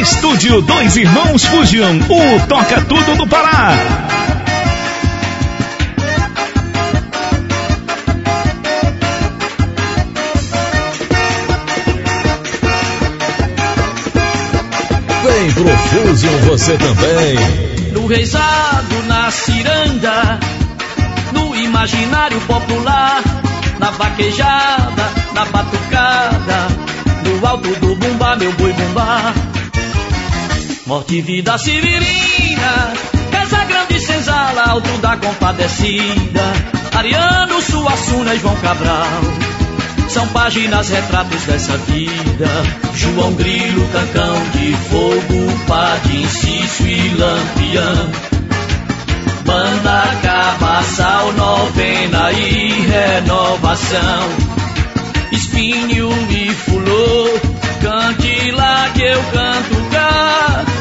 Estúdio Dois Irmãos Fugiam, o Toca Tudo do Pará. Vem pro Fusion você também. No reisado, na ciranda, no imaginário popular, na vaquejada, na batucada, no alto do bumbá, meu boi bumbá. Morte e vida severina, Casa Grande Senzala, alto da compadecida, Ariano, Suassuna e João Cabral. São páginas, retratos dessa vida. João Grilo, Cancão de Fogo, Padim, Cício e Lampião. Banda, Cabaçal, Novena e Renovação. Espinho e Fulô, cante lá que eu canto cá.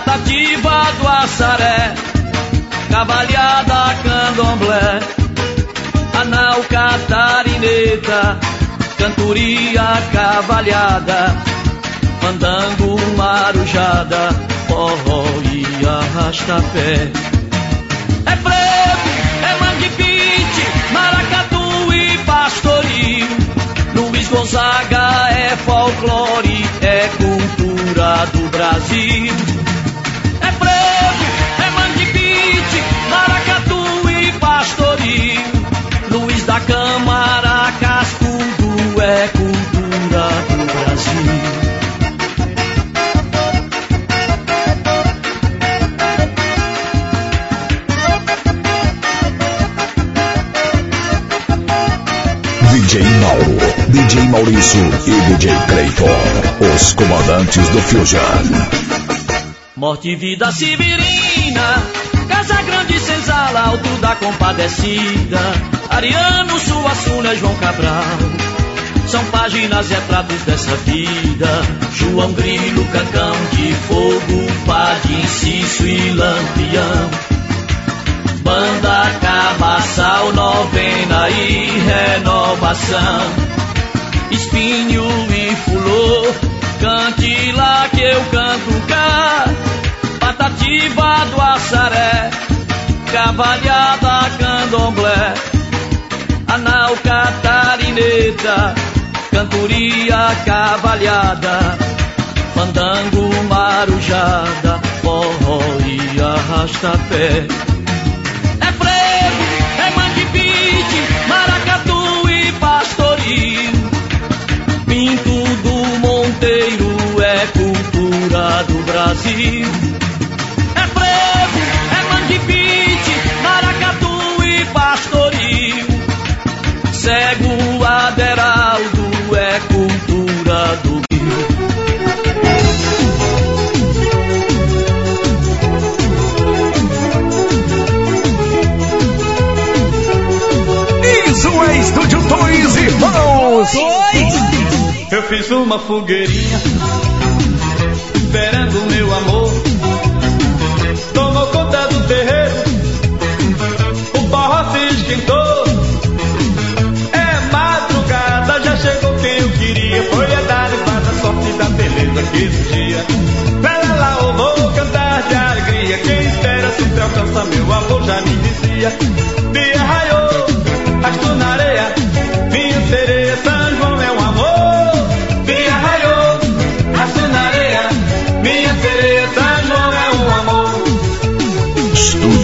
Patativa do Açaré, Cavalhada, Candomblé. Anal, Catarineta cantoria cavalhada, fandango, marujada, forró e arrasta-pé. É frevo, é mangue-pinte, maracatu e pastoril. Luiz Gonzaga é folclore, é cultura do Brasil. É frevo, é mangue-pinte, maracatu e pastoril. Luiz da Câmara, Cascudo é cultura do Brasil. DJ Mauro, DJ Maurício e DJ Cleiton, os comandantes do Fusion. Morte e vida severina, Casa Grande Senzala, alto da compadecida, Ariano, Suassuna, João Cabral. São páginas e retratos dessa vida, João Grilo, Cancão de Fogo, Padim, Cício e Lampião. Banda, Cabaçal, Novena e Renovação. Espinho e Fulô, cante lá que eu canto cá. Patativa do Açaré, Cavalhada, Candomblé. Anal, Catarineta, Cantoria, Cavalhada. Fandango, Marujada, Forró e Arrasta-Pé. É frevo, é mangue-pite, maracatu e pastoril. Pinto do Monteiro é cultura do Brasil. Irmãos. Eu fiz uma fogueirinha esperando meu amor. Tomou conta do terreiro, o forró se esquentou. É madrugada, já chegou quem eu queria. Foi a dar a sorte da beleza que existia. Lá, lá, eu vou cantar de alegria. Quem espera sempre alcança, meu amor já me dizia.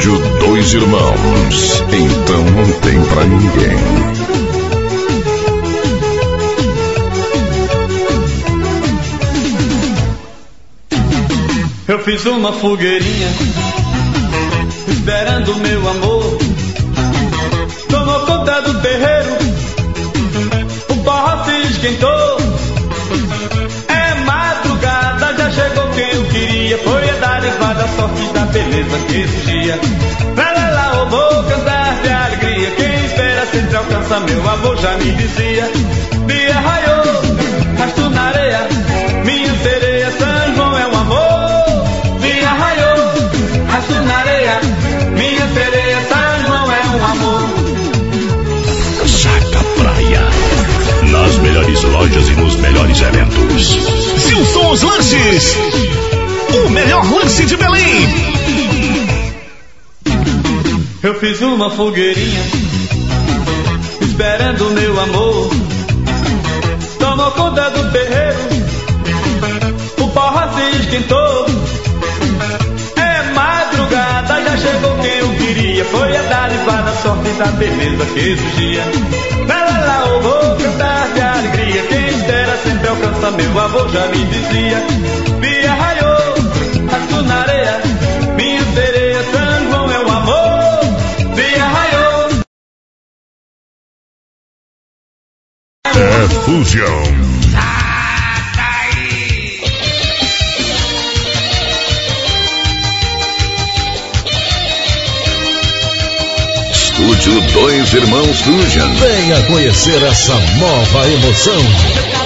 Estúdio Dois Irmãos, então não tem pra ninguém. Eu fiz uma fogueirinha esperando meu amor. Tomou conta do terreiro, o forró se esquentou. Dar da sorte da beleza que existia. Pra lá, lá, eu vou cantar de alegria. Quem espera sempre alcança, meu amor já me dizia. Dia raiou, rasto na areia, minha sereia, São João é um amor. Dia raiou, rasto na areia, minha sereia, São João é um amor. Saca Praia. Nas melhores lojas e nos melhores eventos. Silson Lanches. O melhor lance de Belém. Eu fiz uma fogueirinha, esperando meu amor. Tomou conta do terreiro, o porra se esquentou. É madrugada, já chegou quem eu queria. Foi a darivada, sorte da beleza que surgia. Lá, lá, eu vou cantar de alegria. Quem espera sempre alcança, meu avô já me dizia tatu na areia. Minha sereia, São é o amor, Via arraiou. É Fusion. Tá Estúdio Dois Irmãos Fusion. Venha conhecer essa nova emoção.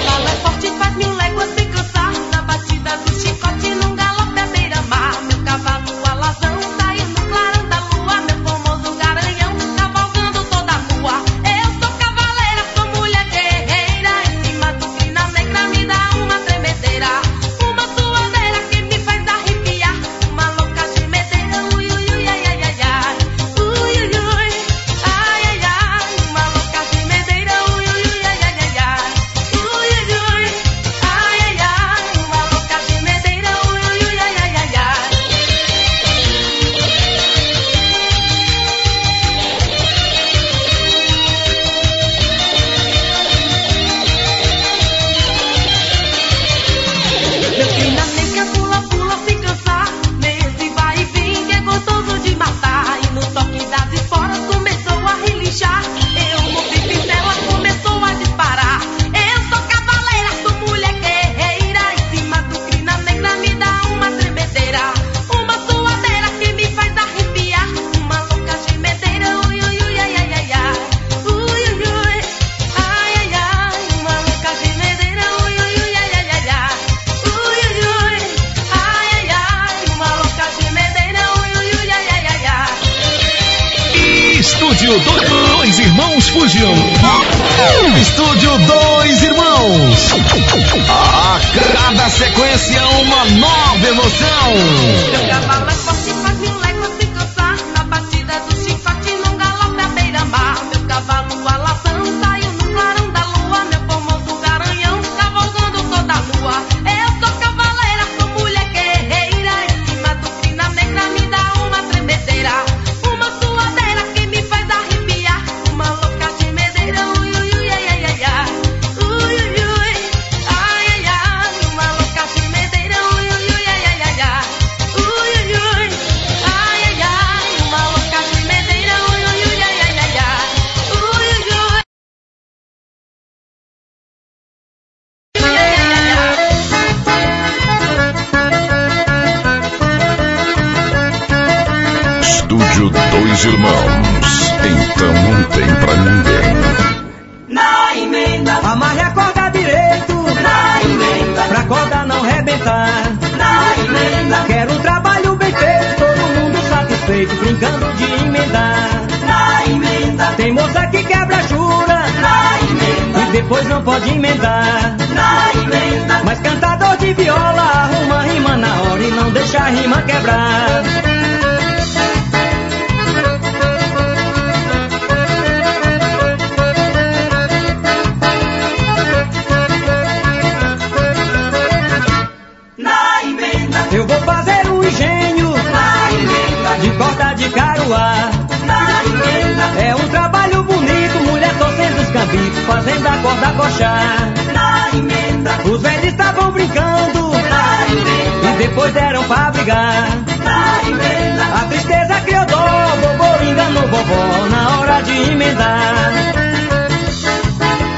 Morumbi, fazendo a corda coxar. Na emenda. Os velhos estavam brincando. Na emenda. E depois deram pra brigar. Na emenda. A tristeza criou dó, bobô enganou vovó na hora de emendar.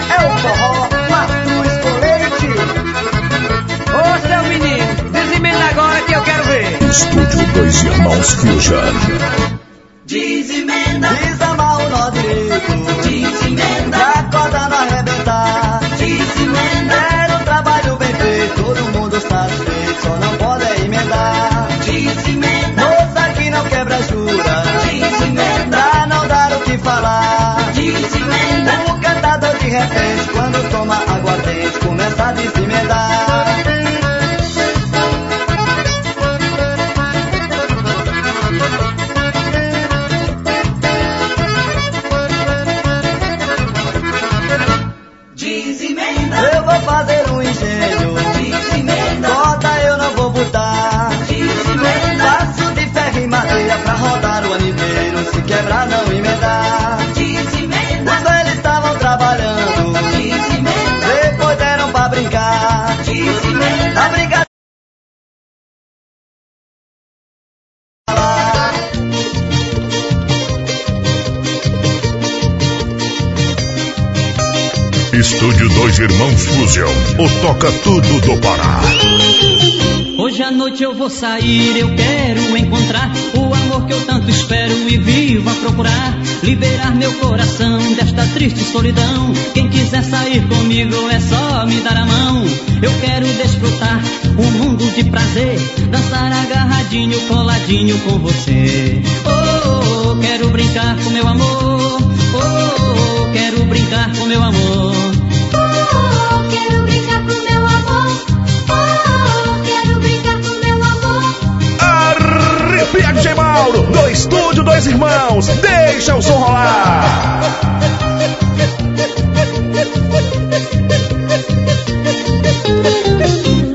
É o forró, quatro escolete. Ô seu menino, desemenda agora que eu quero ver. Estúdio Dois Irmãos Fusion. quando toma aguardente, começa a dizer. Toca tudo do Pará. Hoje à noite eu vou sair, eu quero encontrar o amor que eu tanto espero e vivo a procurar. Liberar meu coração desta triste solidão. Quem quiser sair comigo é só me dar a mão. Eu quero desfrutar um mundo de prazer, dançar agarradinho, coladinho com você. Oh, oh, oh, quero brincar com meu amor. Irmãos. Deixa o som rolar.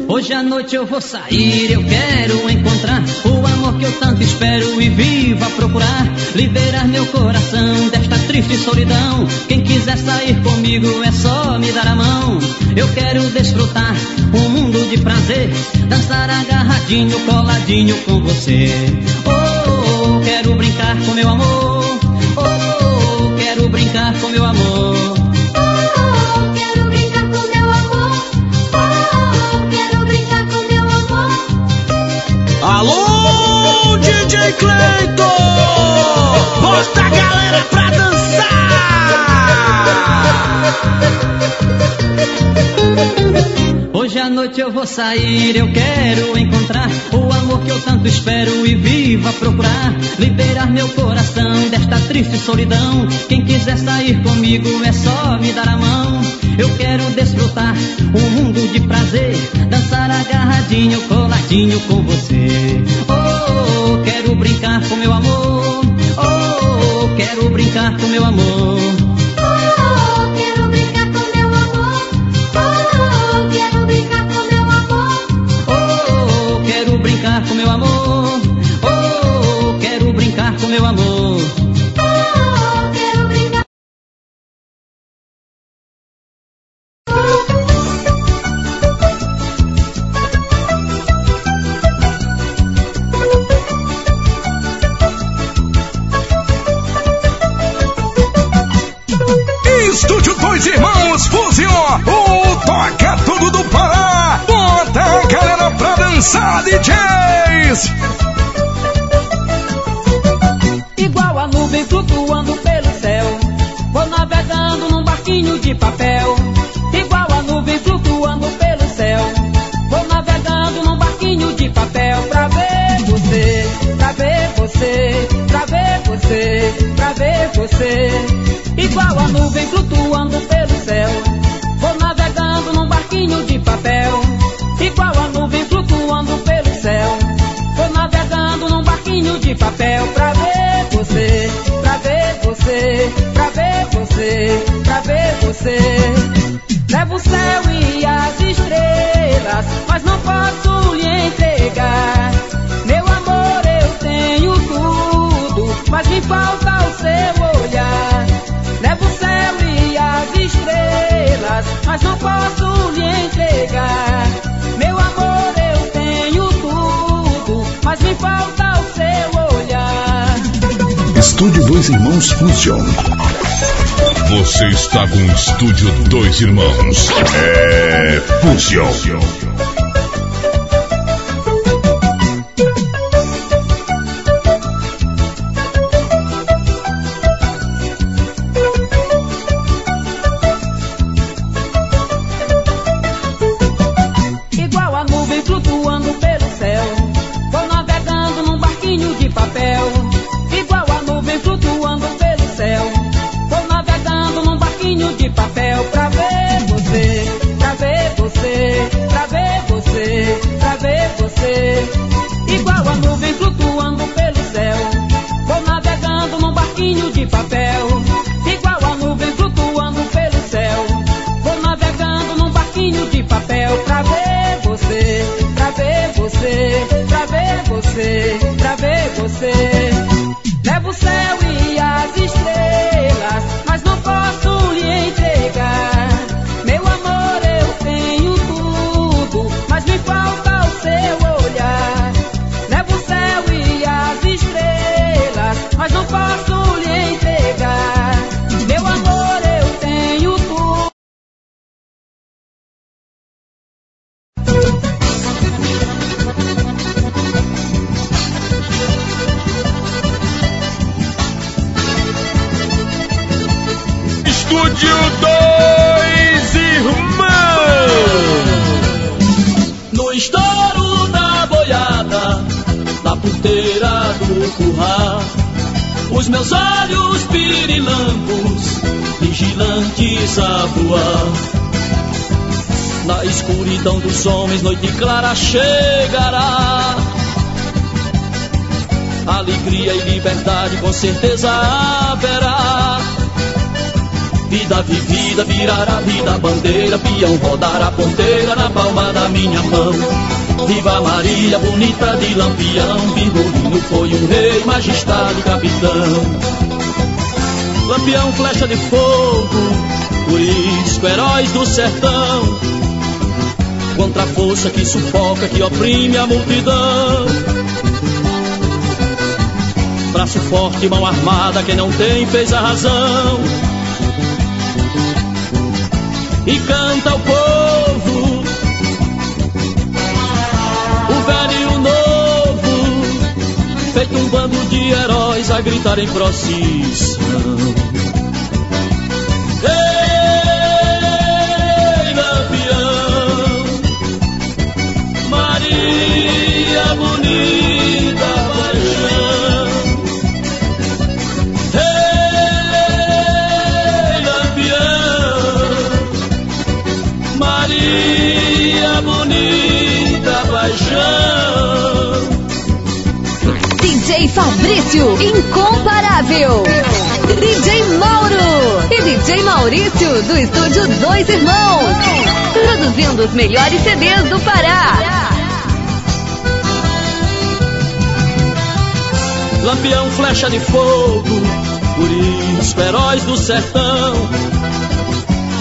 Hoje à noite eu vou sair, eu quero encontrar o amor que eu tanto espero e vivo a procurar. Liberar meu coração desta triste solidão. Quem quiser sair comigo é só me dar a mão. Eu quero desfrutar um mundo de prazer, dançar agarradinho, coladinho com você. Oh, quero brincar com meu amor. Oh, oh, quero brincar com meu amor. Oh, quero brincar com meu amor. Oh, quero brincar com meu amor. Alô, DJ Cleiton! Bota a galera pra dançar! Noite eu vou sair, eu quero encontrar o amor que eu tanto espero e vivo a procurar. Liberar meu coração desta triste solidão. Quem quiser sair comigo é só me dar a mão. Eu quero desfrutar um mundo de prazer, dançar agarradinho, coladinho com você. Oh, quero brincar com meu amor. Oh, quero brincar com meu amor. Brincar com meu amor. Oh, quero brincar com meu amor. Oh, quero brincar. Estúdio Dois Irmãos Fusion, o toca tudo do Pará. Bota a galera pra dançar, Igual a nuvem flutuando pelo céu. Vou navegando num barquinho de papel, igual a nuvem flutuando pelo céu. Vou navegando num barquinho de papel pra ver você, pra ver você, pra ver você, pra ver você. Igual a nuvem flutuando pelo céu. Vou navegando num barquinho de papel, de papel pra ver você, pra ver você, pra ver você, pra ver você. Levo o céu e as estrelas, mas não posso lhe entregar. Meu amor, eu tenho tudo, mas me falta o seu olhar. Levo o céu e as estrelas, mas não posso lhe entregar. Meu amor, eu tenho tudo, mas me falta. Estúdio Dois Irmãos Fusion. Você está com o Estúdio Dois Irmãos. É Fusion. Escuridão dos homens, noite clara chegará. Alegria e liberdade com certeza haverá. Vida vivida virará vida bandeira, peão rodará ponteira na palma da minha mão. Viva Maria, bonita de lampião, Virgulino foi um rei, majestade, capitão. Lampião, flecha de fogo, por isso, heróis do sertão. Contra a força que sufoca, que oprime a multidão. Braço forte, mão armada, quem não tem fez a razão e canta o povo, o velho e o novo, feito um bando de heróis a gritar em procissão. Fabrício, incomparável. DJ Mauro e DJ Maurício, do estúdio Dois Irmãos. Produzindo os melhores CDs do Pará. Lampião, flecha de fogo, isso, heróis do sertão.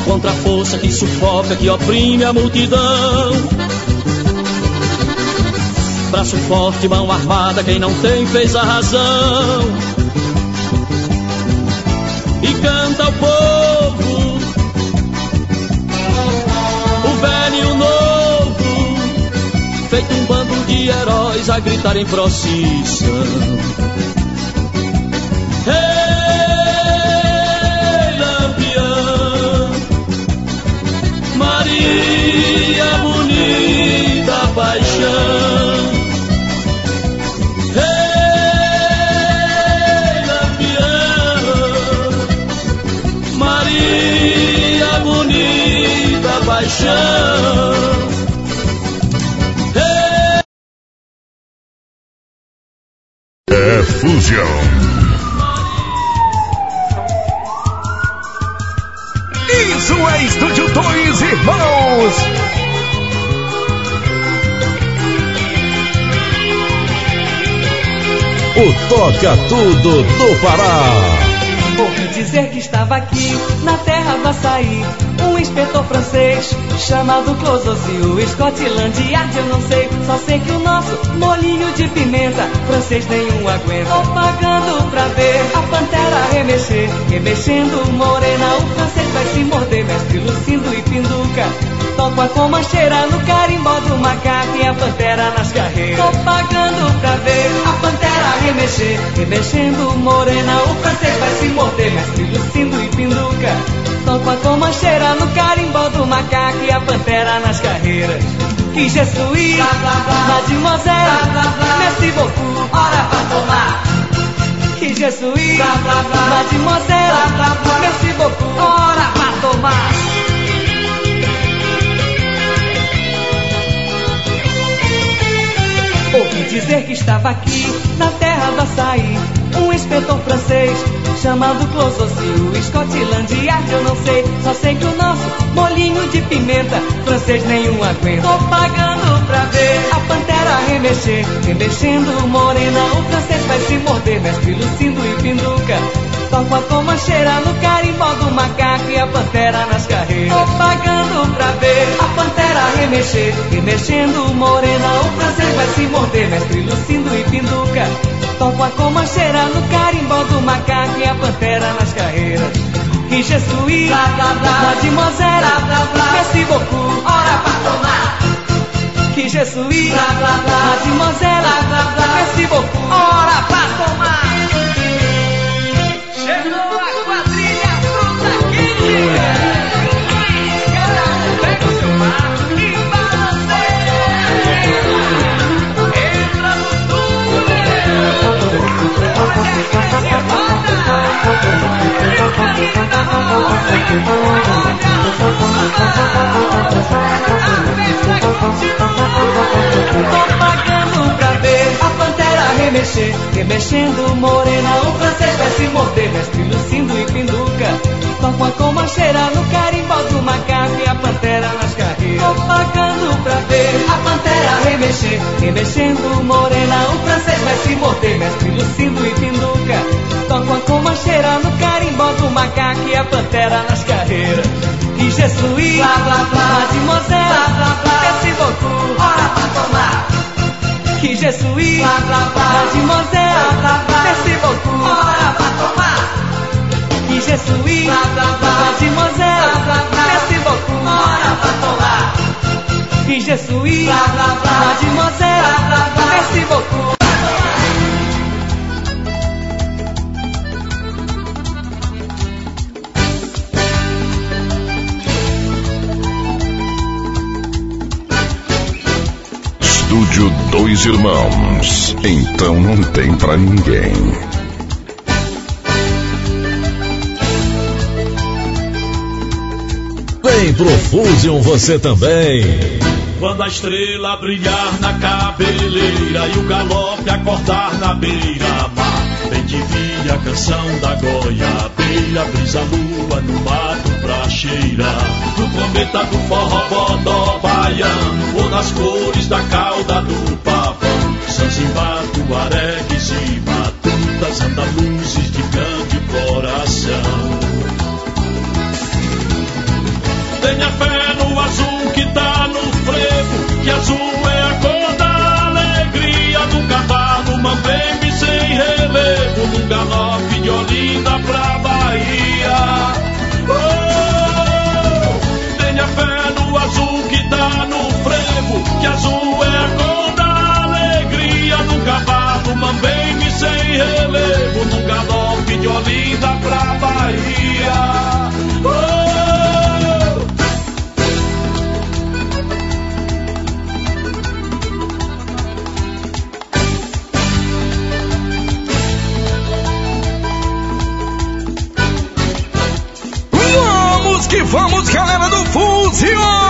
Contra a força que sufoca, que oprime a multidão. Braço forte, mão armada, quem não tem fez a razão. E canta o povo, o velho e o novo, feito um bando de heróis a gritar em procissão. Paixão. É Fusão. Isso é Estúdio Dois Irmãos. O Toca Tudo do Pará. Ouvi dizer que estava aqui, na terra do açaí, um inspetor francês chamado Closozio, Scotland Yard, eu não sei, só sei que o nosso molinho de pimenta, francês nenhum aguenta. Tô pagando pra ver a pantera remexer, remexendo morena, o francês vai se morder, mestre Lucindo e Pinduca. Toco a comancheira no carimbó do macaco e a pantera nas carreiras. Tô pagando pra ver a pantera remexer, remexendo morena, o francês vai se morder, mestre Lucindo e Pinduca. Toco a comancheira no carimbó do macaco e a pantera nas carreiras. Que jesuí, mademoiselle, merci beaucoup, hora pra tomar. Que jesuí, mademoiselle, merci beaucoup, hora pra tomar. Ouvi dizer que estava aqui, na terra do açaí, um inspetor francês chamado Closocil, Scotland Yard, eu não sei, só sei que o nosso molinho de pimenta, francês nenhum aguenta. Tô pagando pra ver a pantera remexer, remexendo morena, o francês vai se morder, mestre Lucindo e Pinduca. Toco a comancheira no carimbó do macaco e a pantera nas carreiras. Tô pagando pra ver a pantera remexer, remexendo morena, o francês vai se morder, mestre Lucindo e Pinduca. Toco a comancheira no carimbó do macaco e a pantera nas carreiras. Que jesuí, mademoiselle, merci beaucoup, hora pra tomar. Que jesuí, mademoiselle, merci beaucoup, hora pra tomar. Toma pantera remexer, remexendo morena. O francês vai se morder, mestre Lucindo e Pinduca. Toco a comancheira no carimbó do macaco e a pantera nas carreiras. Tô pagando pra ver a pantera remexer, remexendo morena. O francês vai se morder, mestre Lucindo e Pinduca. Toco a comancheira no carimbó do macaco e a pantera nas carreiras. E Jesus, blá blá blá, mademoiselle, blá blá blá, merci beaucoup, hora pra tomar. Que Jesus, blá blá blá, mademoiselle, blá blá, merci beaucoup, hora pra tomar. Que Jesus, blá blá blá, mademoiselle, blá blá, merci beaucoup, hora pra tomar. Que Jesus, blá blá blá, mademoiselle, blá blá, merci beaucoup. Estúdio Dois Irmãos. Então não tem pra ninguém. Vem pro Fusion você também. Quando a brilhar na cabeleira e o galope acordar na beira-mar. Bem te vi a canção da goiabeira, brisa lua no mato pra cheirar. No cometa do forró baiano, ou nas cores da cauda do pavão. Zanzibar, tuaregues e matutas, andaluzes de grande coração. Tenha fé no azul que tá no frevo, que azul é a cor no frevo, que azul é a cor da alegria do cavalo mambembe sem relevo, num galope de Olinda pra Bahia. Vamos que vamos, galera do Fuzil!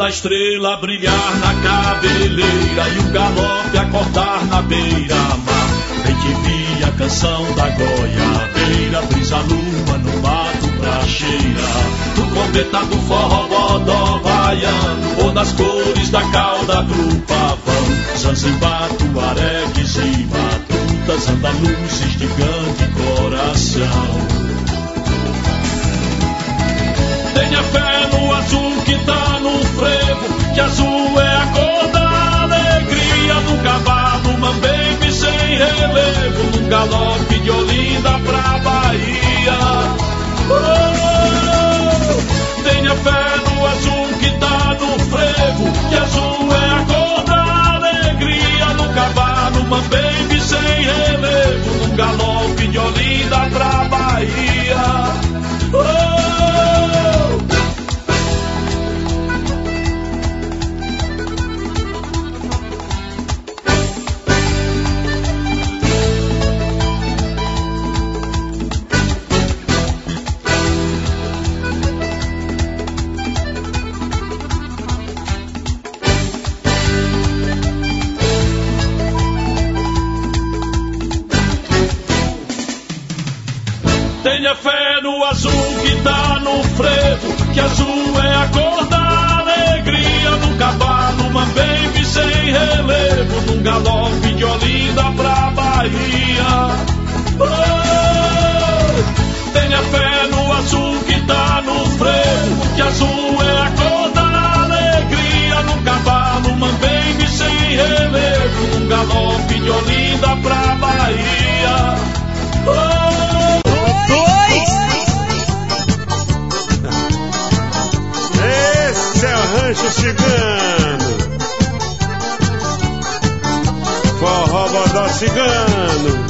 Quando a estrela brilhar na cabeleira e o galope acordar na beira-mar, vem te vi a canção da goiabeira, brisa lua no mato pra cheirar. No cometa do forró baiano, ou nas cores da cauda do pavão. Zanzibar, tuaregues e matutas, andaluzes de grande coração. Tá no frevo, que azul é a cor da alegria do cavalo mambembe sem relevo, num galope de Olinda pra Bahia. Oh, tenha fé no azul que tá no frevo, que azul é a cor da alegria do cavalo mambembe sem relevo, num galope de Olinda pra Bahia. Cigano.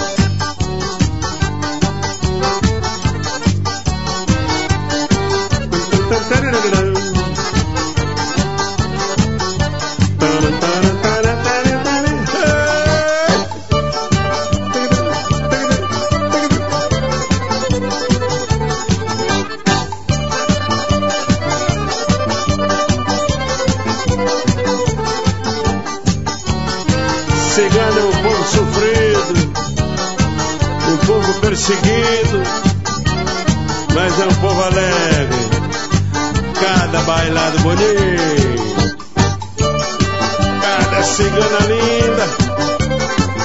Cada cigana linda,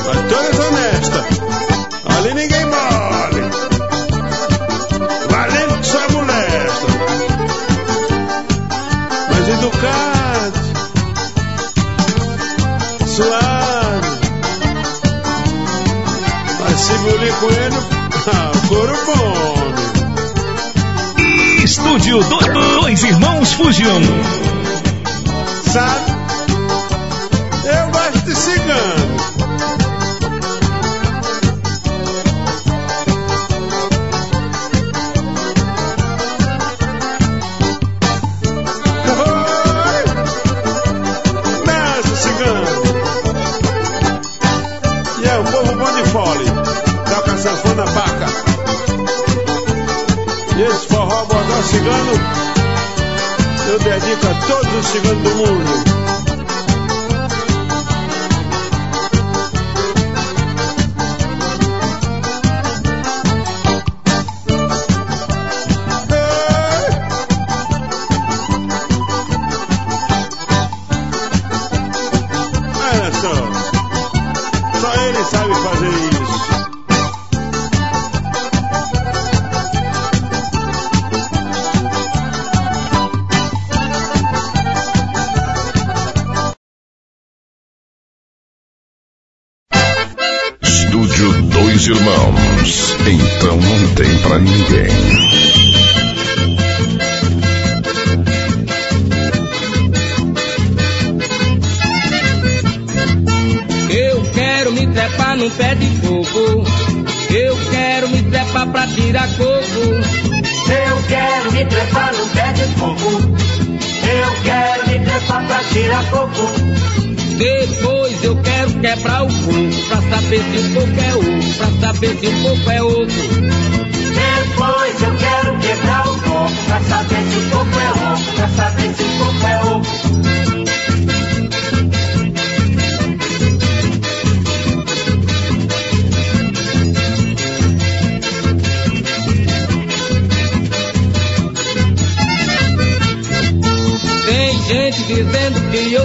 mas todas honestas. Ali ninguém mole. Valendo que só molesta. Mas educado, suave. Mas se bulir com ele, ah, couro come. Estúdio do Dois Irmãos Fusion. Sabe? Cigano, eu dedico a todos os ciganos do mundo.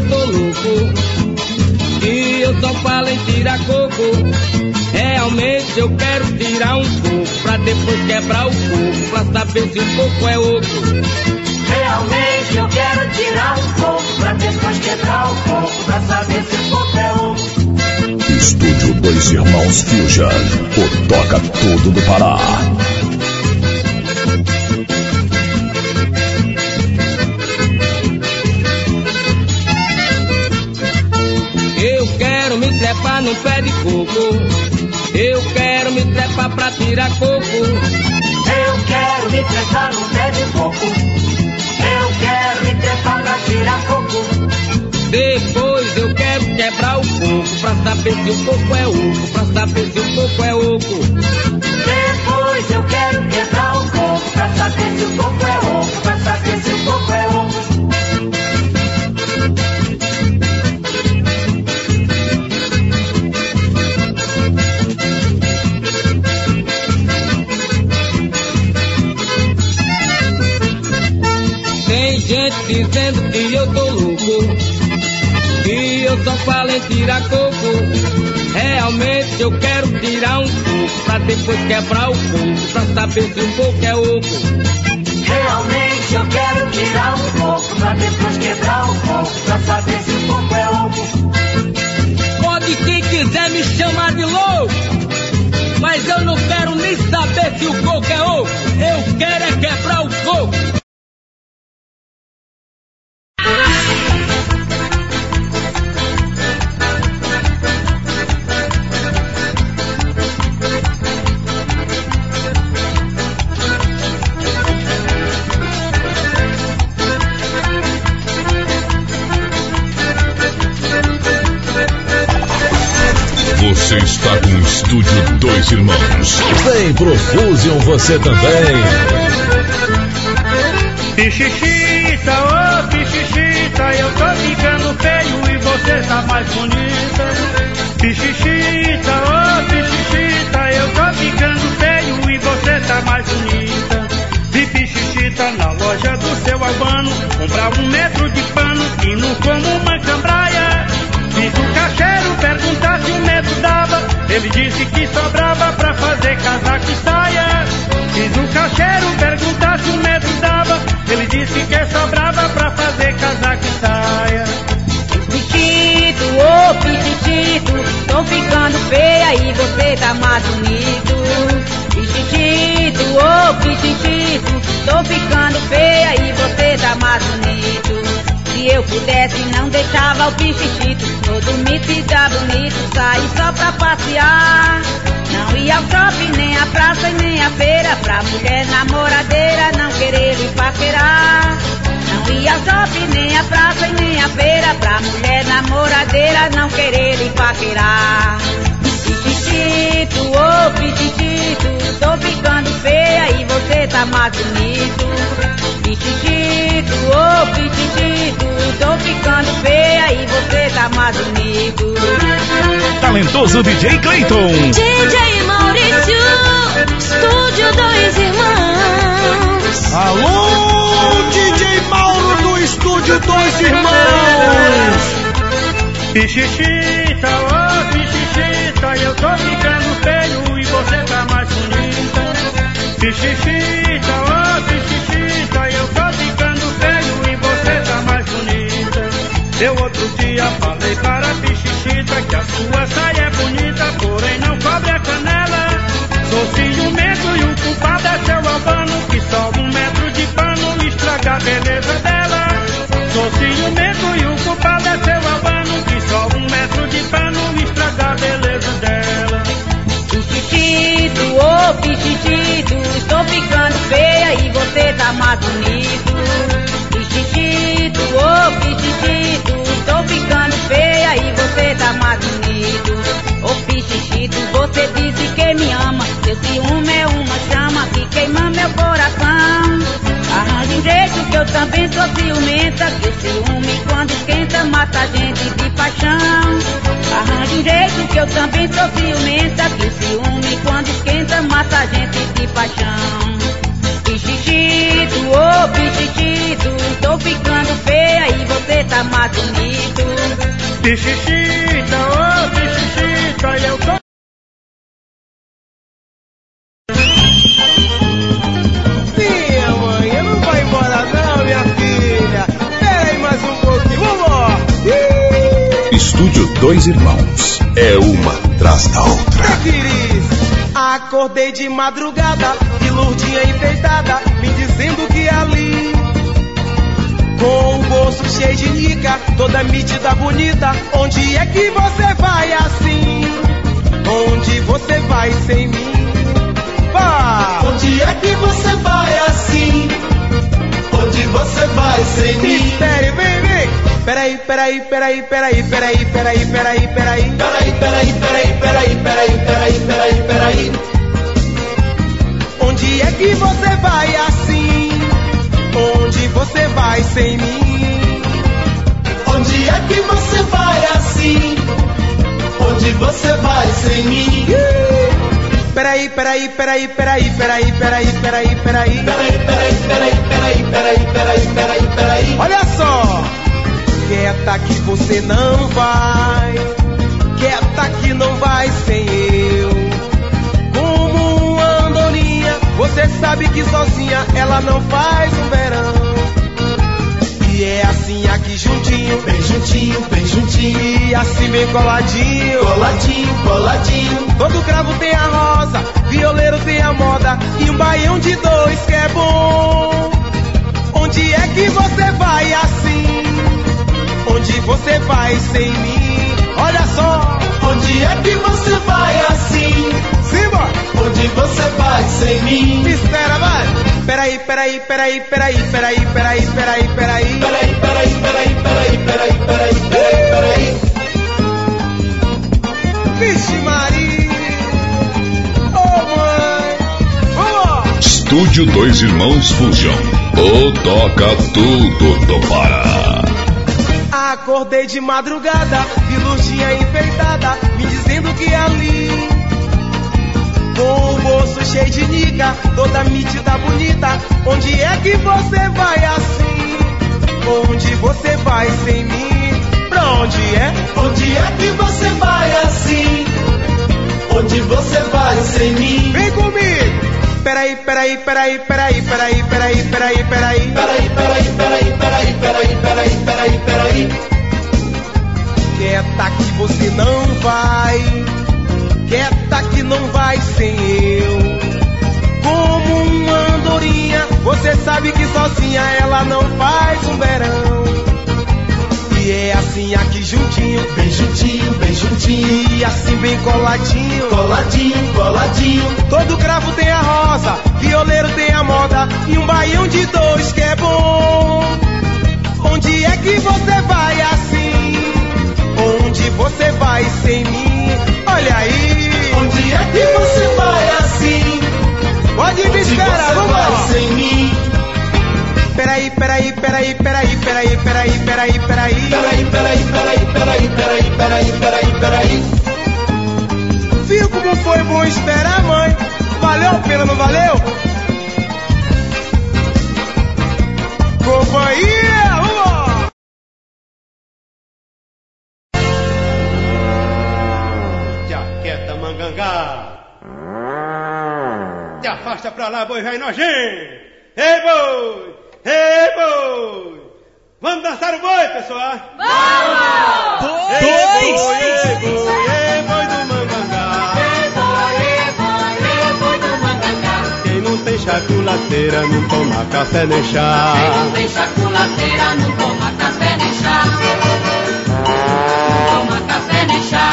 Eu tô louco, que eu só falo em tirar coco. Realmente eu quero tirar um coco pra depois quebrar o coco, pra saber se o coco é oco. Realmente eu quero tirar um coco pra depois quebrar o coco, pra saber se o coco é oco. Estúdio Dois Irmãos Fusion. O toca tudo do Pará. Num pé de coco. Eu quero me trepar pra tirar coco. Eu quero me trepar no pé de coco. Eu quero me trepar pra tirar coco. Depois eu quero quebrar o coco pra saber se o coco é oco, pra saber se o coco é oco. Depois eu quero quebrar o coco pra saber se o coco é oco, coco. Realmente eu quero tirar um coco pra depois quebrar o coco, pra saber se o coco é oco. Realmente eu quero tirar um coco pra depois quebrar o coco, pra saber se o coco é oco. Pode quem quiser me chamar de louco, mas eu não quero nem saber se o coco é oco. Eu quero é quebrar o coco. Você está com o Estúdio Dois Irmãos. Vem pro Fusion você também. Pichichita, ô pichichita, eu tô ficando feio e você tá mais bonita. Pichichita, ô pichichita, eu tô ficando feio você tá mais bonita. Vi pichichita na loja do seu Albano, comprar um metro de pano, fino como uma cambraia. Fiz o cacheiro perguntar se o metro dava, ele disse que sobrava pra fazer casaco e saia. Fiz o cacheiro perguntar se o metro dava, ele disse que sobrava pra fazer casaco e saia. Pichito, ô pichitito, tô ficando feia e você tá mais bonito. Pichitito, ô pichitito, tô ficando feia e você tá mais bonito. Se eu pudesse não deixava o pichichito, todo me ficar bonito, sair só pra passear. Não ia ao shopping, nem à praça e nem à feira, pra mulher namoradeira não querer lhe paquerar. Não ia ao shopping, nem à praça e nem à feira, pra mulher namoradeira não querer lhe paquerar. Pichichito, ô pichichito, tô ficando feia e você tá mais bonito. Pichichito, ô pichichito, tô ficando feia e você tá mais bonito. Talentoso DJ Clayton. DJ Maurício, Estúdio Dois Irmãos. Alô, DJ Mauro do Estúdio Dois Irmãos. Pichichita, ô pichichita, eu tô ficando feio e você tá mais bonita. Pichichita, ô pichichita, eu tô ficando feio e você tá mais bonita. Eu outro dia falei para a que a sua saia é bonita, porém não cobre a canela. Sou ciumento e o culpado é seu albano, que só um metro de pano estraga a beleza dela. Sou ciumento e o culpado é seu albano, que só um metro de pano Pichichito, estou ficando feia e você tá mais bonito. Pichichito, ô pichichito, estou ficando feia e você tá mais bonito. Ô pichichito, você disse que me ama, seu ciúme é uma chama que queima meu coração. Arranje um jeito que eu também sou ciumenta, que o ciúme quando esquenta mata a gente de paixão. Arranje um jeito que eu também sou ciumenta, que o ciúme quando esquenta mata a gente de paixão. Pichichito, ô pichichito, tô ficando feia e você tá mais bonito. Pichichita, ô pichichita, eu tô. Estúdio Dois Irmãos. É uma atrás da outra. Acordei de madrugada e Lourdinha enfeitada, me dizendo que ali, com o bolso cheio de rica, toda metida bonita, onde é que você vai assim? Onde você vai sem mim? Vá! Onde é que você vai assim? Onde você vai sem mim? Mistério, vem, vem! Peraí, peraí, peraí, peraí, peraí, peraí, peraí, peraí. Peraí, peraí, peraí, peraí, peraí, peraí, peraí, peraí. Onde é que você vai assim? Onde você vai sem mim? Onde é que você vai assim? Onde você vai sem mim? Peraí, peraí, peraí, peraí, peraí, peraí, peraí, peraí. Peraí, peraí, peraí, peraí, peraí, peraí, peraí, peraí. Olha só! Quieta que você não vai, quieta que não vai sem eu. Como uma andorinha, você sabe que sozinha ela não faz um verão. E é assim aqui juntinho, Bem juntinho, bem juntinho. e assim bem coladinho. Coladinho, coladinho. Todo cravo tem a rosa, violeiro tem a moda e um baião de dois que é bom. Onde é que você vai assim? Onde você vai sem mim? Olha só, Onde é que você vai assim? Simba, Onde você vai sem mim? me espera, vai. Peraí, peraí, peraí, peraí, peraí, peraí, peraí, peraí. Peraí, peraí, peraí, peraí, peraí, peraí, peraí, peraí. Vixe Maria, oh mãe, vamos. Estúdio Dois Irmãos Fusion. O toca tudo do Pará. Acordei de madrugada, vi luzinha enfeitada, me dizendo que ali, Com o bolso cheio de nica, toda metida bonita. Onde é que você vai assim? Onde você vai sem mim? Pra onde é? Onde é que você vai assim? Onde você vai sem mim? Vem comigo! Peraí, peraí, peraí, peraí, peraí, peraí, peraí, peraí. Peraí, peraí, peraí, peraí, peraí, peraí, peraí, peraí. Quieta que você não vai. Quieta que não vai sem eu. Como uma andorinha, você sabe que sozinha ela não faz um verão. E é assim aqui juntinho, Bem juntinho, bem juntinho. e assim bem coladinho. Coladinho, coladinho. Todo cravo tem a rosa, violeiro tem a moda e um baião de dois que é bom. Onde é que você vai assim? Onde você vai sem mim? Olha aí. Onde é que você vai assim? Pode me esperar, você vamos vai lá. sem mim? Peraí, peraí, peraí, peraí, peraí, peraí, peraí, peraí. Peraí, peraí, peraí, peraí, peraí, peraí, peraí, peraí. Viu como foi bom esperar, mãe? Valeu a pena, não valeu? Companhia, vamos! Jaqueta mangangá. Te afasta pra lá, boi velho nojento. Ei, boi! Ei, boi! Vamos dançar o boi, pessoal? Vamos! Ei, boi, ei, boi, ei, boi do mangangá. Quem não tem chaculateira não toma café nem chá. Tem chaculateira, não toma café nem chá. Não toma café nem chá.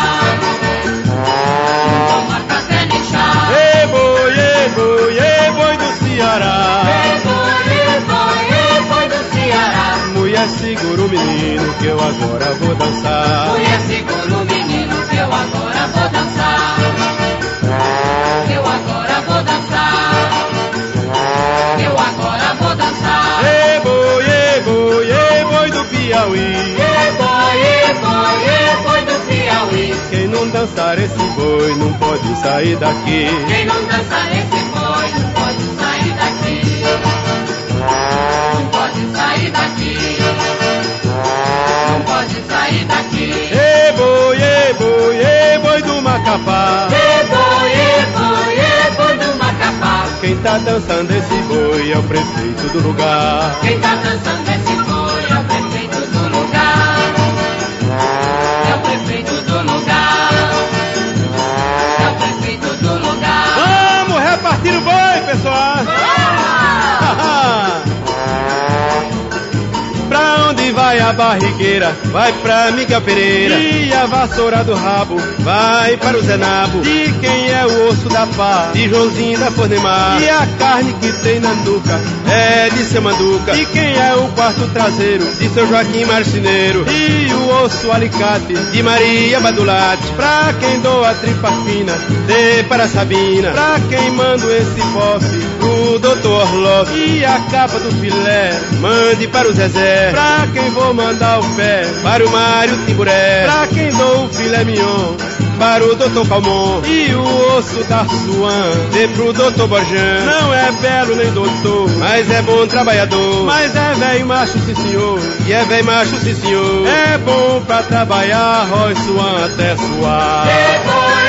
Não toma café nem chá. Ei, boi, ei, boi, ei, boi do Ceará. Mulher, segura o menino que eu agora vou dançar. Mulher, segura o menino que eu agora vou dançar. Eu agora vou dançar. Eu agora vou dançar. Ei, boi, ei, boi, ei, boi do Piauí. Ei, boi, ei, boi, ei, boi do Piauí. Quem não dançar esse boi não pode sair daqui. Quem não dançar esse boi não pode sair daqui. Não pode sair daqui. Não pode sair daqui. Ei, boi, ei, boi, ei, boi do Macapá. Ei, boi, ei, boi, ei, boi do Macapá. Quem tá dançando esse boi é o prefeito do lugar. Quem tá dançando esse boi é o prefeito do lugar. É o prefeito do lugar. É o prefeito do lugar. Vamos repartir o boi, a barrigueira? Vai pra Miguel Pereira. E a vassoura do rabo vai para o Zenabo. De quem é o osso da De Joãozinho da Fornemar. E a carne que tem na nuca é de seu Manduca. E quem é o quarto traseiro? De seu Joaquim Marceneiro. E o osso alicate de Maria Badulate. Pra quem doa a tripa fina, dê para Sabina. Pra quem manda esse bofe, o doutor Orloff. E a capa do filé, mande para o Zezé. Pra quem vou mandar o pé, para o Mário Timburé. Pra quem dou o filé mignon, para o doutor Calmon. E o osso da Suan, dê pro doutor Borjan. Não é belo nem doutor, mas é bom trabalhador. Mas é velho macho, sim senhor. E é velho macho, sim senhor. É bom pra trabalhar, Roy Suan até suar. Quem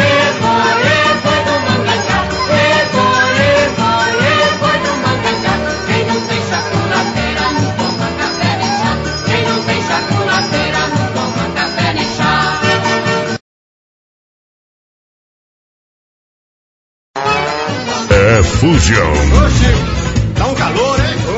Fusion. Oxi, tá um calor, hein? Ô,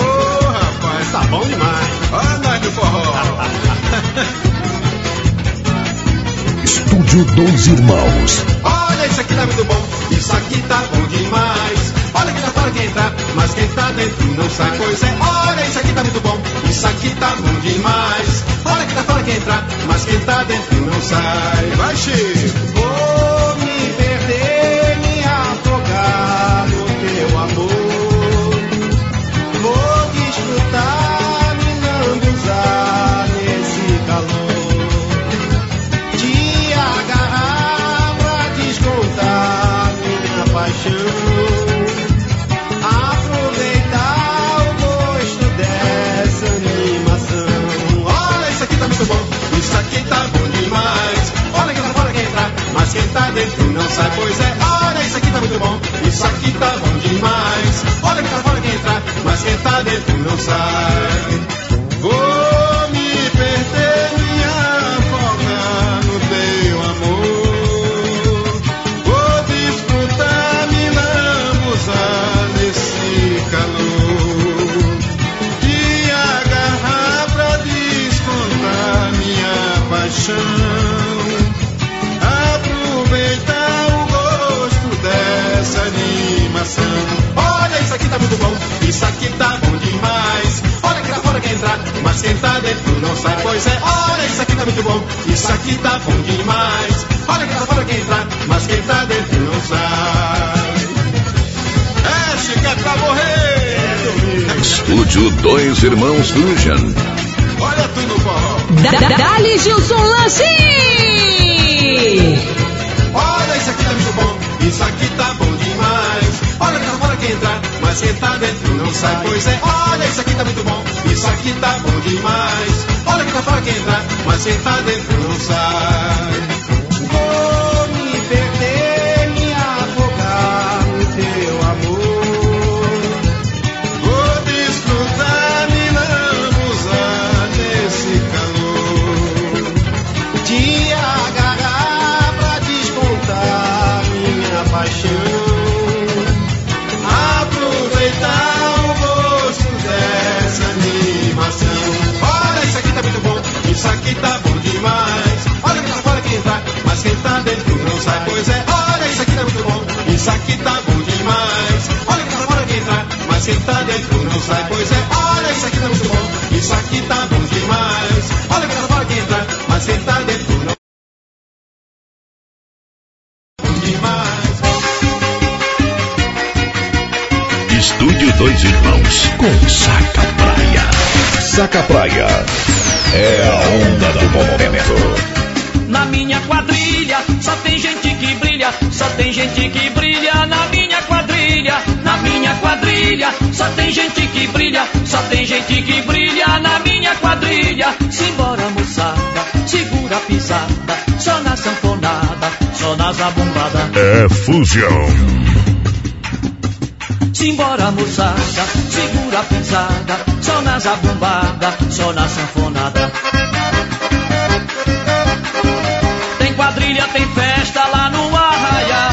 rapaz, tá bom demais. Olha nós do forró. Estúdio Dois Irmãos. Olha, isso aqui tá muito bom. Isso aqui tá bom demais. Olha quem tá fora quem entra, mas quem tá dentro não sai. Pois é, olha, isso aqui tá muito bom. Isso aqui tá bom demais. Olha quem tá fora quem entra, mas quem tá dentro não sai. Vai, Chico. Sai, pois é. Olha, isso aqui tá muito bom, isso aqui tá bom demais. Olha que tá fora quem entra, mas quem tá dentro não sai. Olha, isso aqui tá muito bom, isso aqui tá bom demais. Olha que tá fora quem entrar, mas quem tá dentro não sai. Pois é, olha, isso aqui tá muito bom, isso aqui tá bom demais. Olha que tá fora quem entrar, mas quem tá dentro não sai. É, Chiquete pra morrer! Estúdio Dois Irmãos Fusion. Olha tu no forró. Da- Dali Gilson Lanche! Olha, isso aqui tá muito bom, isso aqui tá bom demais. Olha que tá fora quem entrar, mas quem tá dentro não sai. Pois é, olha, isso aqui tá muito bom, isso aqui tá bom demais. Olha que tá fora quem entrar, mas quem tá dentro não sai. Vou sai. Pois é, olha, isso aqui tá muito bom, isso aqui tá bom demais. Olha que tá fora quem tá, mas quem tá dentro não sai. Pois é, olha, isso aqui tá muito bom, isso aqui tá bom demais. Olha que tá fora quem tá, mas quem tá dentro não demais. Estúdio Dois Irmãos com Saca Praia. Saca Praia é a onda do momento. Na minha quadrilha só tem gente que brilha, só tem gente que brilha na minha quadrilha. Na minha quadrilha só tem gente que brilha, só tem gente que brilha na minha quadrilha. Simbora moçada, segura a pisada, só na sanfonada, só na zabumbada. É Fusion. Simbora moçada, segura a pisada, só na zabumbada, só na sanfonada. Tem quadrilha, tem festa lá no arraia.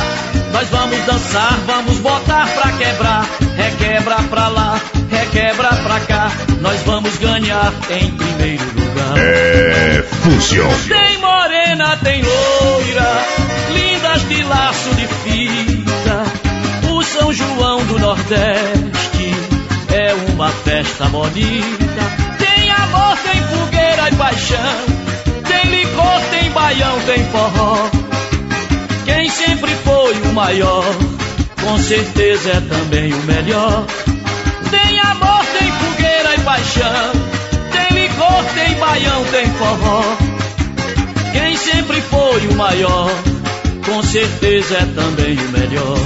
Nós vamos dançar, vamos botar pra quebrar. Requebra pra lá, requebra pra cá. Nós vamos ganhar em primeiro lugar. É Fusion. Tem morena, tem loira, lindas de laço de fita. O São João do Nordeste é uma festa bonita. Tem amor, tem fogueira e paixão. Licor, tem baião, tem forró. Quem sempre foi o maior, com certeza é também o melhor. Tem amor, tem fogueira e paixão. Tem licor, tem baião, tem forró. Quem sempre foi o maior, com certeza é também o melhor.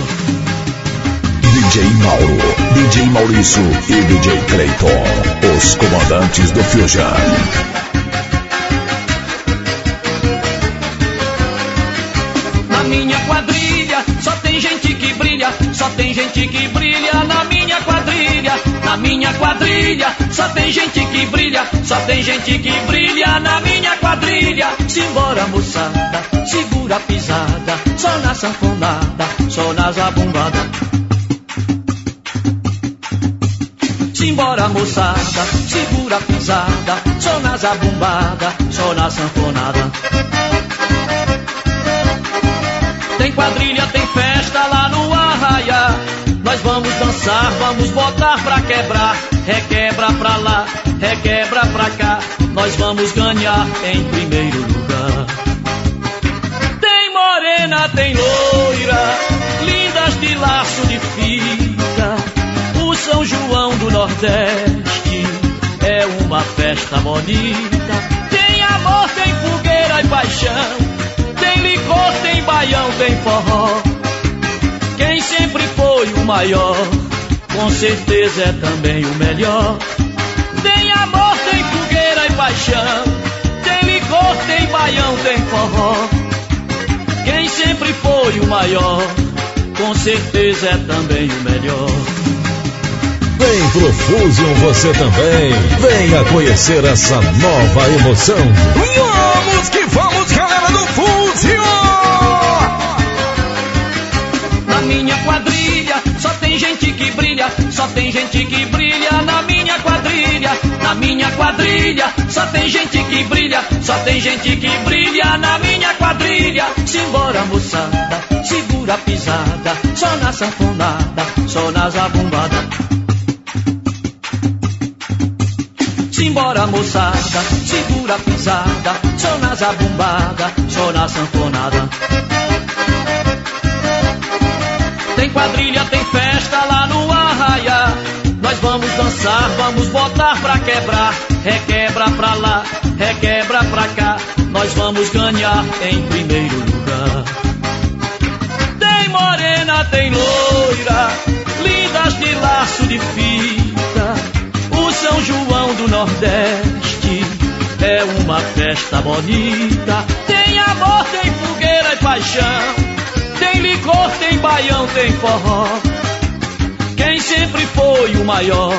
DJ Mauro, DJ Maurício e DJ Clayton. Os comandantes do Fusion. Só tem gente que brilha na minha quadrilha. Na minha quadrilha só tem gente que brilha, só tem gente que brilha na minha quadrilha. Simbora moçada, segura a pisada, só na sanfonada, só na zabumbada. Simbora moçada, segura a pisada, só na zabumbada, só na sanfonada. Tem quadrilha, tem festa lá no vamos dançar, vamos botar pra quebrar. Requebra pra lá, requebra pra cá. Nós vamos ganhar em primeiro lugar. Tem morena, tem loira, lindas de laço de fita. O São João do Nordeste é uma festa bonita. Tem amor, tem fogueira e paixão. Tem licor, tem baião, tem forró. Quem sempre foi o maior, com certeza é também o melhor. Tem amor, tem fogueira e paixão. Tem licor, tem baião, tem forró. Quem sempre foi o maior, com certeza é também o melhor. Vem pro Fusion você também. Venha conhecer essa nova emoção. Vamos que vamos, galera do Fusion! Na minha quadrilha que brilha, só tem gente que brilha na minha quadrilha. Na minha quadrilha só tem gente que brilha, só tem gente que brilha na minha quadrilha. Simbora moçada, segura a pisada, só na sanfonada, só na zabumbada. Simbora moçada, segura a pisada, só na zabumbada, só na sanfonada. Quadrilha, tem festa lá no arraia. Nós vamos dançar, vamos botar pra quebrar. Requebra pra lá, requebra pra cá. Nós vamos ganhar em primeiro lugar. Tem morena, tem loira, lindas de laço de fita. O São João do Nordeste é uma festa bonita. Tem amor, tem fogueira e paixão. Tem licor, tem baião, tem forró. Quem sempre foi o maior,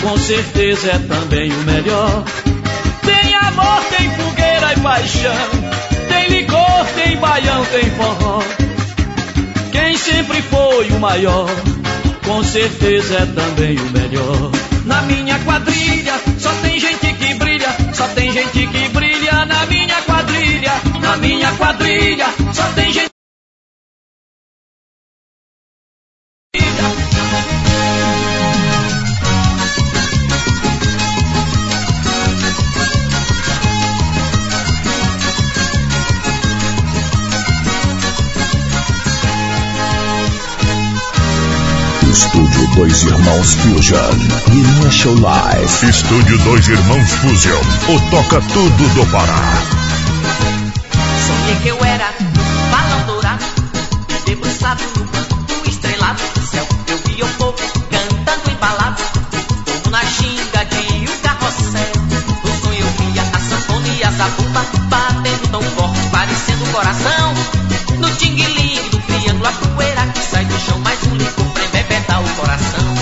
com certeza é também o melhor. Tem amor, tem fogueira e paixão. Tem licor, tem baião, tem forró. Quem sempre foi o maior, com certeza é também o melhor. Na minha quadrilha só tem gente que brilha, só tem gente que brilha na minha quadrilha. Na minha quadrilha só tem gente Estúdio Dois Irmãos Fusion. Initial Life. Estúdio Dois Irmãos Fusion. O toca tudo do Pará. Sonhei que eu era balão dourado, debruçado no banco estrelado do céu. Sanfona e a zabumba batendo tão forte, parecendo coração. No tingue-lingue do triângulo, a poeira que sai do chão, mais um licor pra embebetar o coração.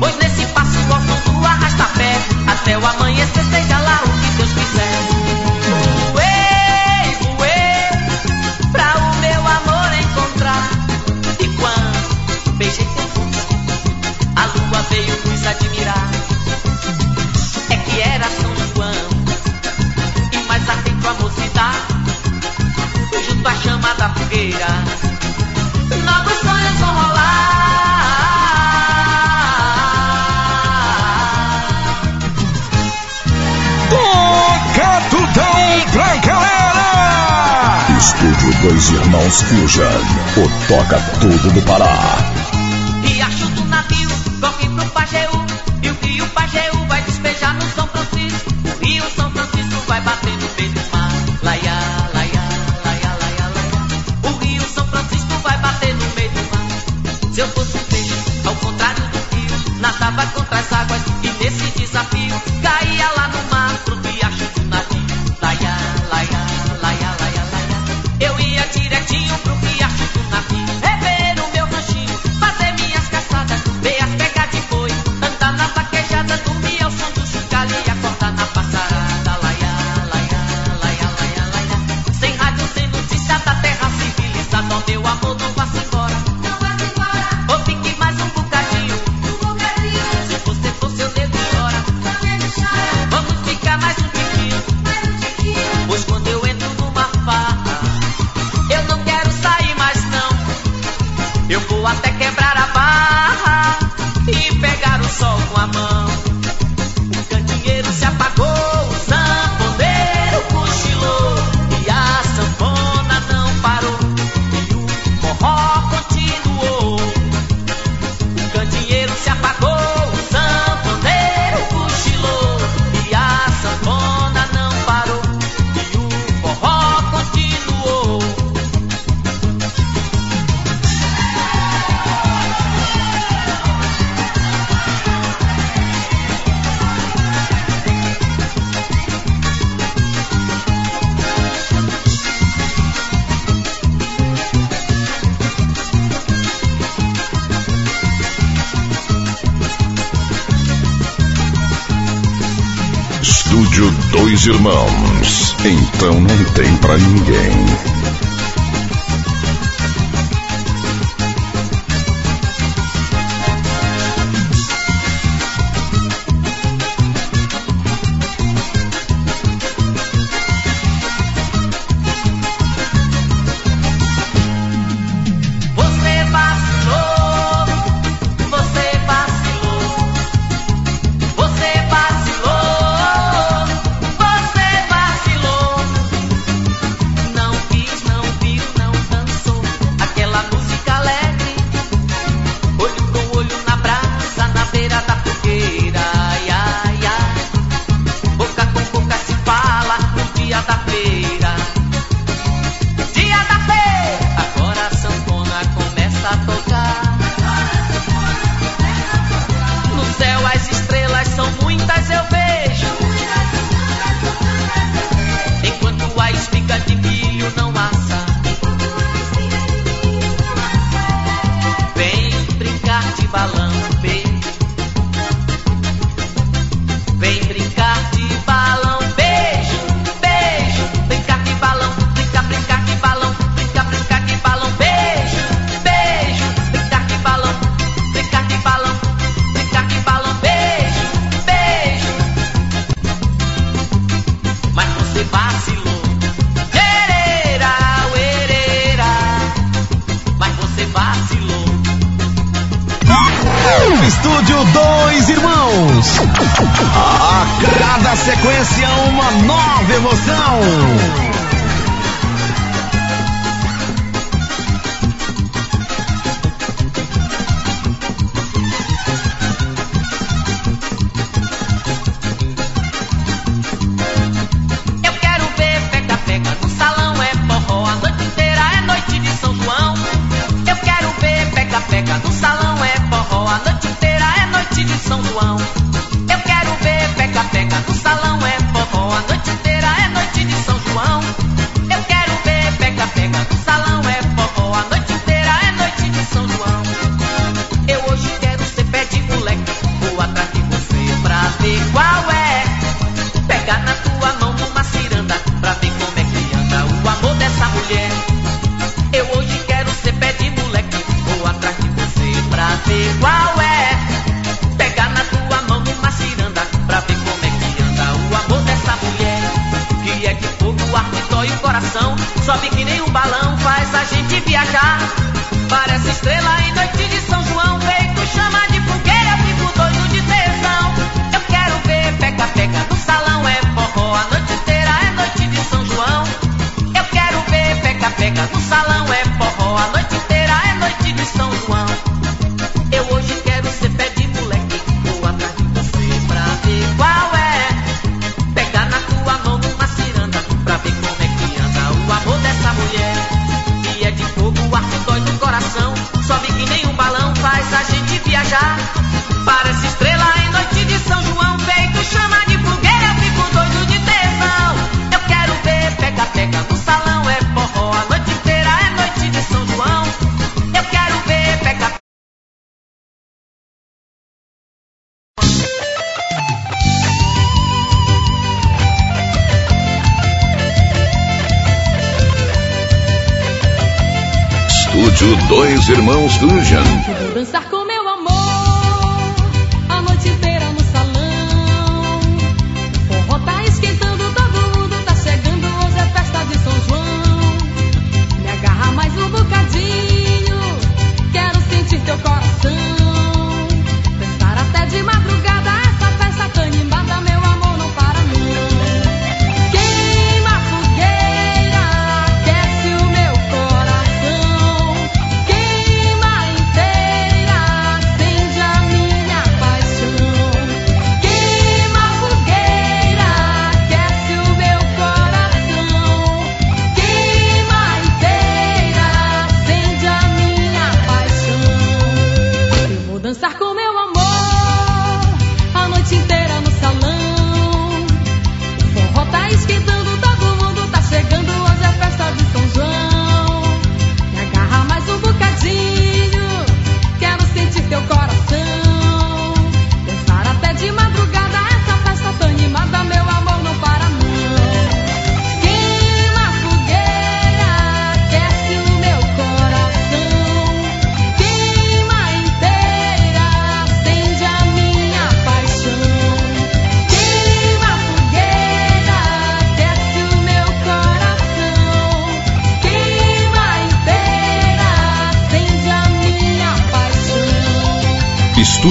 Pois nesse passo ao som do arrasta-pé, até o amanhecer, seja lá fogueira. Novos sonhos vão rolar. Toca tudão pra galera! Estúdio Dois Irmãos Fusion. O toca tudo do Pará. Riacho do navio, corre pro Pajeú. E o rio Pajeú vai despejar no São Francisco. O rio São Francisco vai bater no meio do mar. Laia, nadava contra as águas. E nesse desafio, irmãos, então não tem para ninguém. Dois Irmãos. A cada sequência, uma nova emoção. rádio Dois Irmãos Fusion.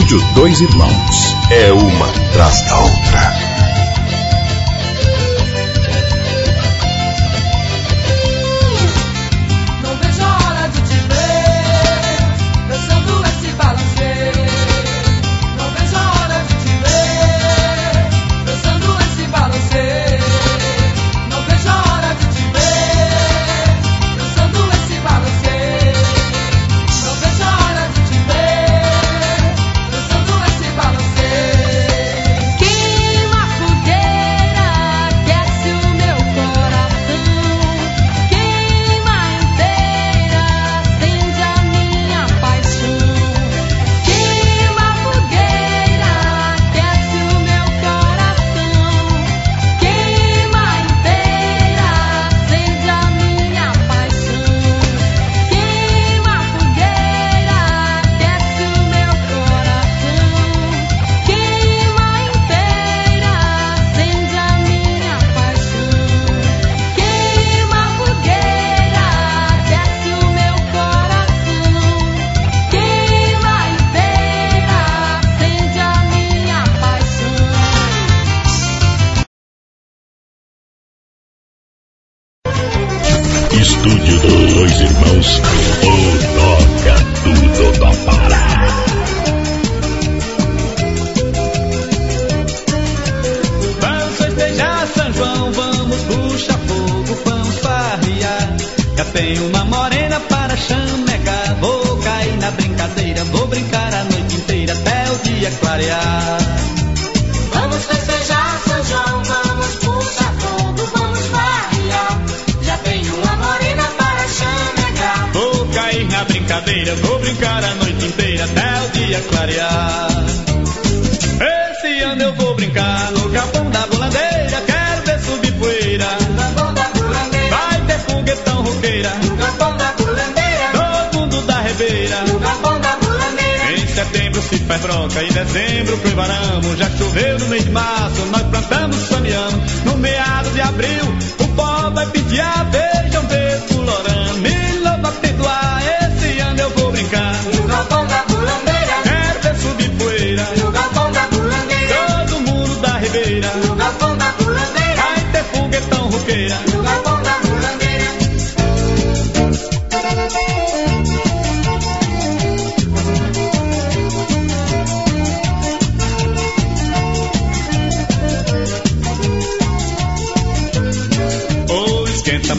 Estúdio Dois Irmãos. É uma atrás da outra.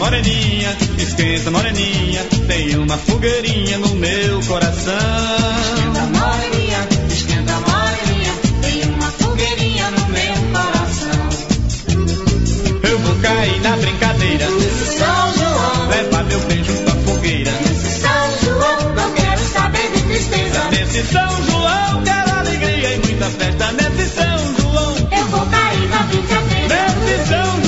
Moreninha, esquenta, moreninha, tem uma fogueirinha no meu coração. Esquenta, moreninha, esquenta, moreninha, tem uma fogueirinha no meu coração. Eu vou cair na brincadeira. Nesse São João, leva meu beijo pra fogueira. Nesse São João, não quero saber de tristeza. Nesse São João, quero alegria e muita festa. Nesse São João, eu vou cair na brincadeira. Nesse São João.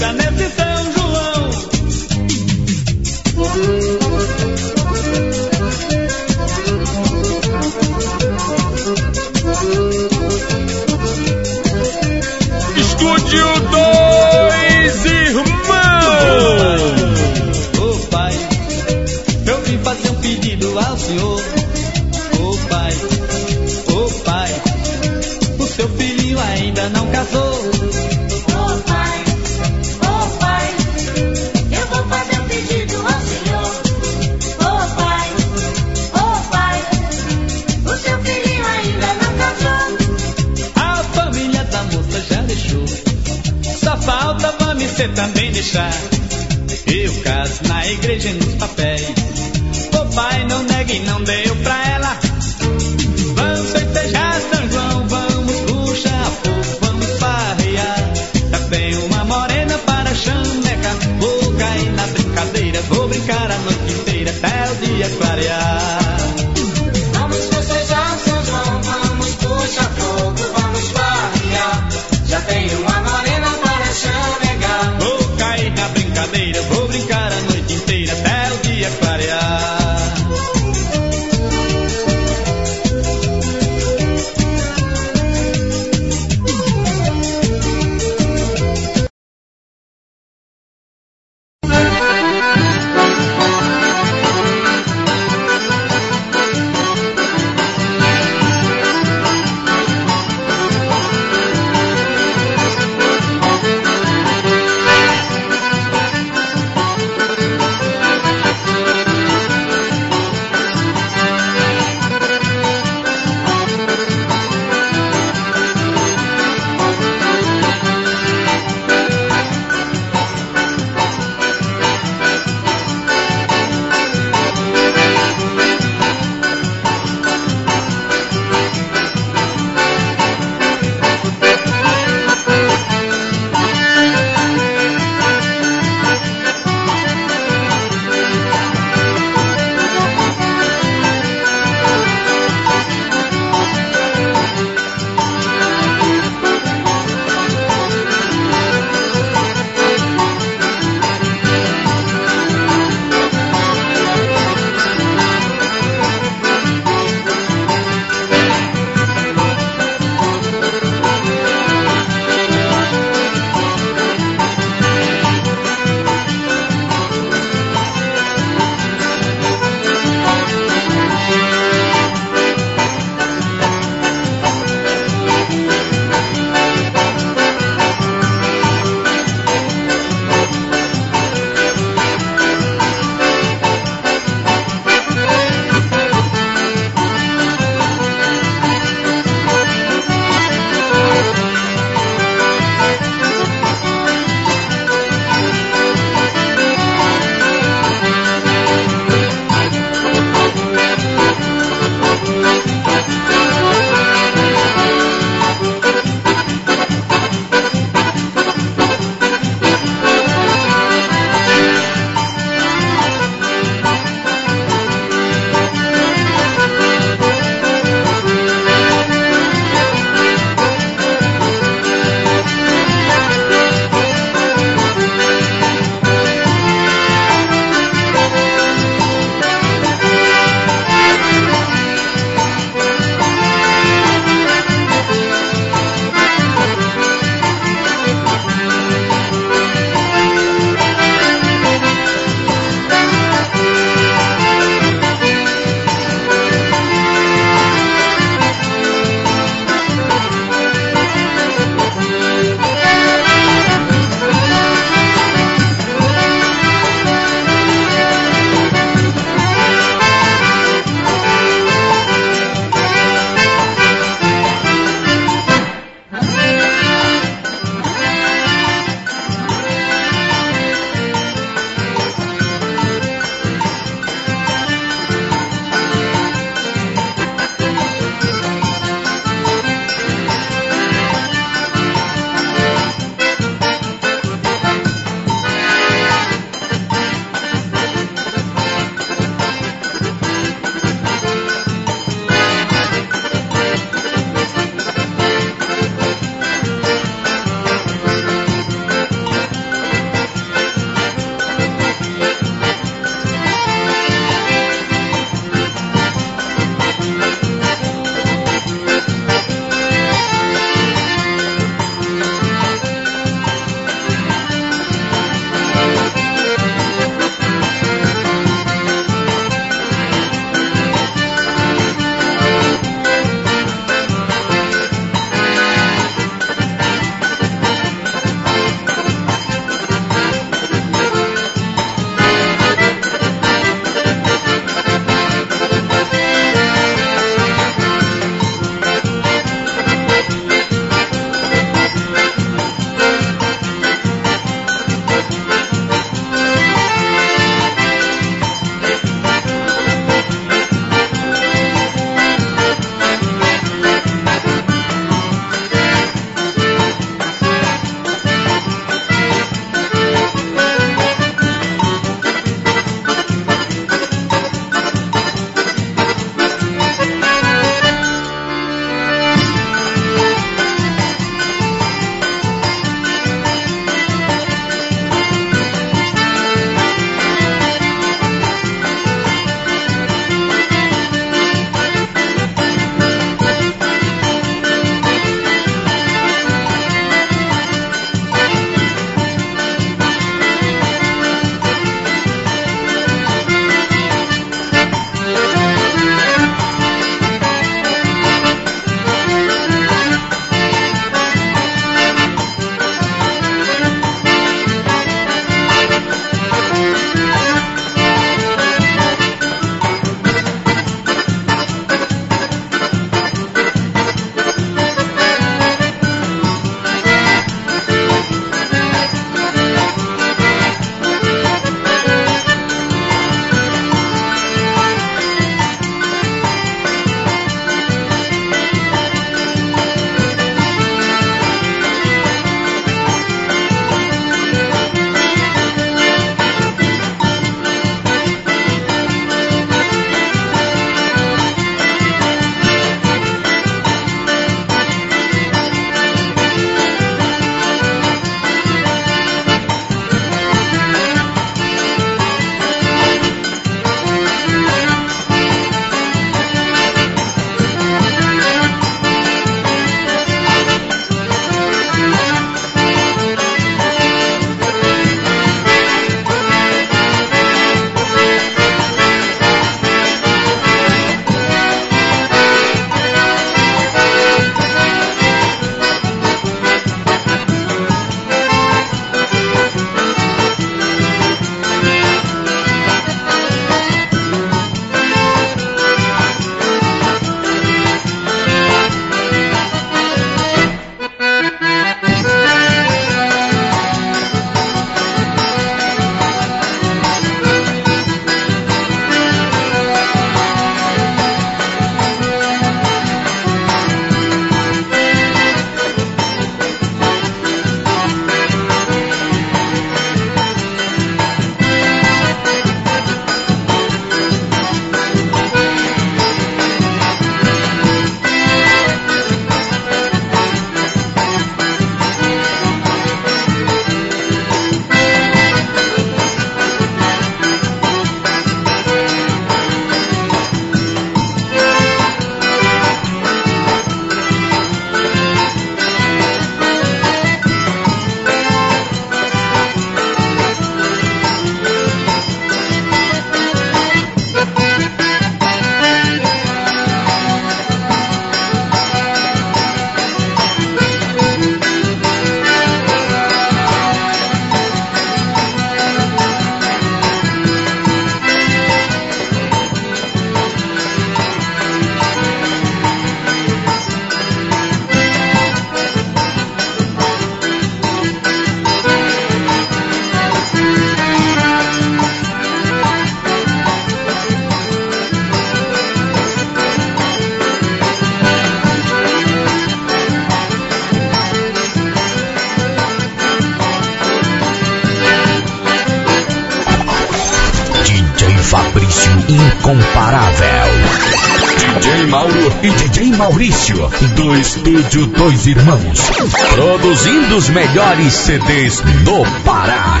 Maurício, do estúdio Dois Irmãos, produzindo os melhores CDs do Pará.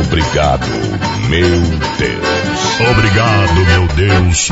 Obrigado, meu Deus. Obrigado, meu Deus,